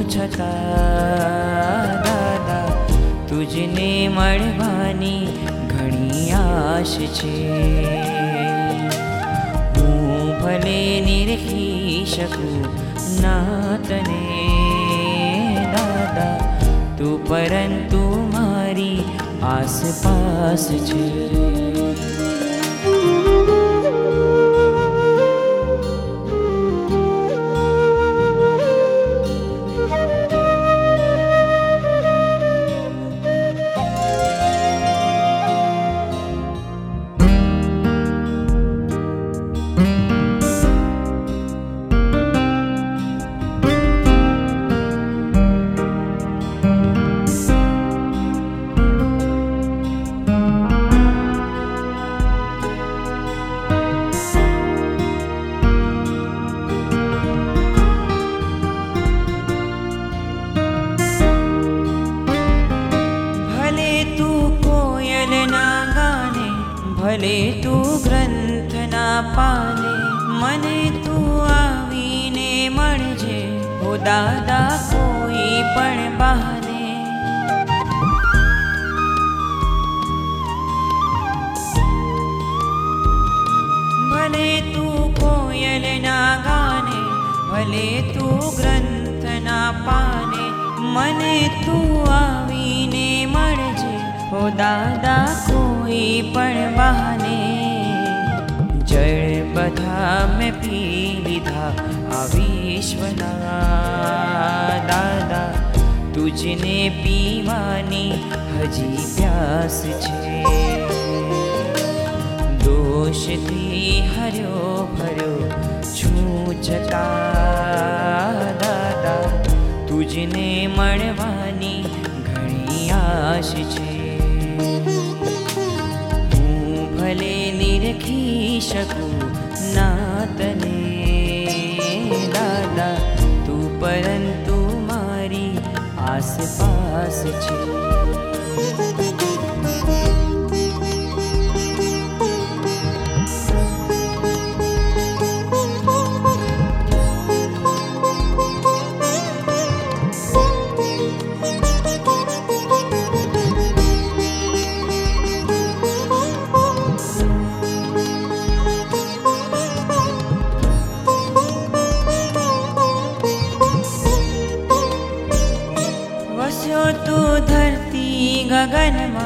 છું છતાં દાદા તુજને મળવાની ઘણી આશ છે હું ભલે નિરખી શકું ના તને દાદા તું પરંતુ મારી આસપાસ છે ભલે તું ગ્રંથના પાને મને તું આવીને મળજે હો દાદા કોઈ પણ બહાને ભલે તું કોયલના ગાને ભલે તું ગ્રંથના પાને મને તું આવીને મળજે હો દાદા કોઈ પણ બહાને જળ બધા મેં પી લીધા આ વિશ્વના દાદા તુજને પીવાની હજી પ્યાસ છે દોષથી હર્યો ભર્યો છું છતાં દાદા તુજને મળવાની ઘણી આશ છે तनि दादा तू परन्तु मारी आसपास छे। गगनमा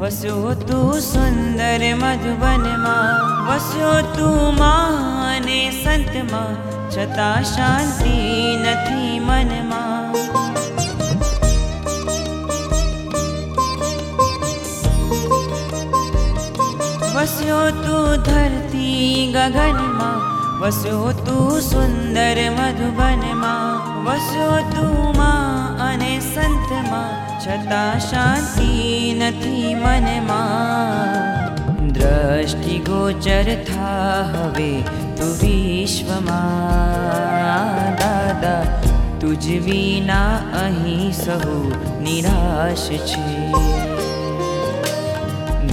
वस्यो तू सुन्दर मधुबनमा वस्यो तू माने सन्तमा छता शान्ति नथी मनमा। वस्यो तू धरती गगनमा वसो तु सुन्दर मधुबनमा वसो तु मा अने मन मा। तु विश्वमा दादा अहं सहु निराश छे।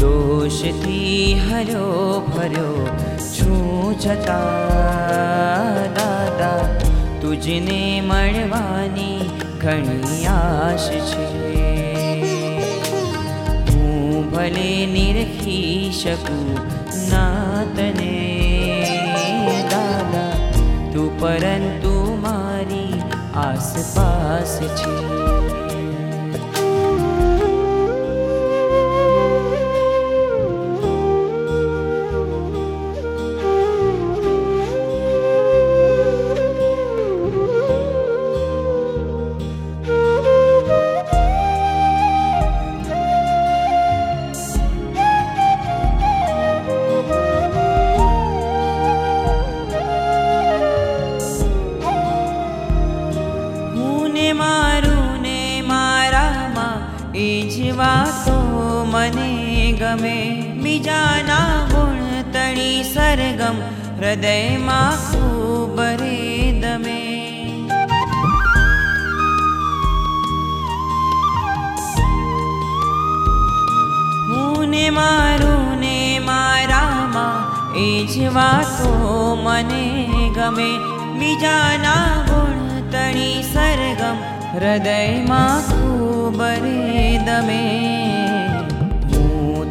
दोष थी हरो भरो છું છતાં દાદા તુજને મળવાની ઘણી આશ છે હું ભલે નિરખી શકું ના તને દાદા તું પરંતુ મારી આસપાસ છે ગમે બીજાના ગુણ તણી સરગમ હૃદયમાં ખૂબ રે દમે હું ને મારું ને મારામાં એ જ વાતો મને ગમે બીજાના ગુણ તણી સરગમ હૃદયમાં ખૂબ રે દમે હું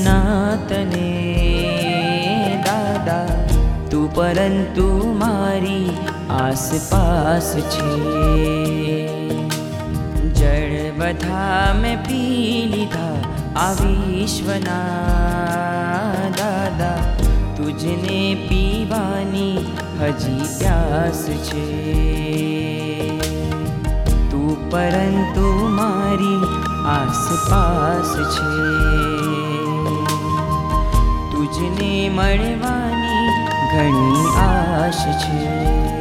ના તને દાદા તું પરંતુ મારી આસપાસ છે જળ બધા મેં પી લીધા આ વિશ્વના દાદા તુજને પીવાની હજી પ્યાસ છે તું પરંતુ મારી આસપાસ છે જેને મળવાની ઘણી આશ છે